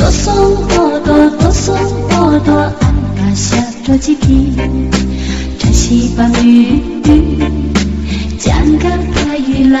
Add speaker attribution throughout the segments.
Speaker 1: 哆嗦哆哆哆嗦哆哆，哎呀，着急听，唱起帮雨，讲个大雨来。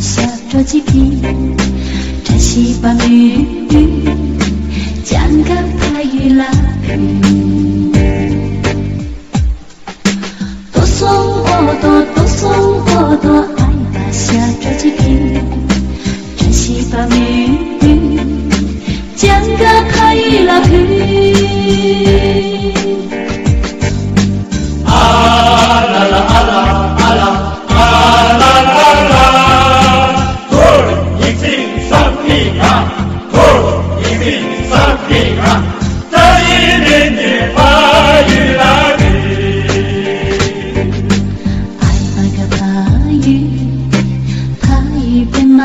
Speaker 1: 솔직히 다시 밤에 장갑하일라 또 쏘고 또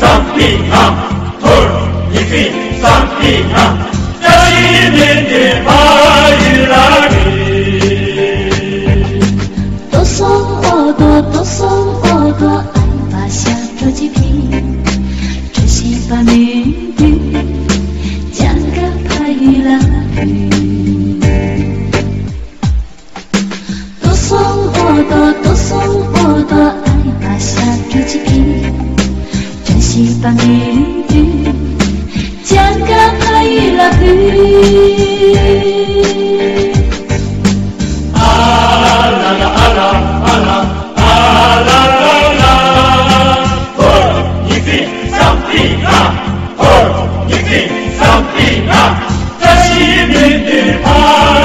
Speaker 1: ສັນຕິຍາຕໍຍິຕິ
Speaker 2: ສັນຕ
Speaker 1: ິຍ
Speaker 2: າເຊລ
Speaker 1: ີ
Speaker 2: ມີນິໄປ
Speaker 1: ລະ
Speaker 2: ວີ
Speaker 1: ຕໍສໍອໍຕໍສໍອໍກໍອັນ panginji Jaga hati Sampina, oh, you think Sampina, does she mean the heart?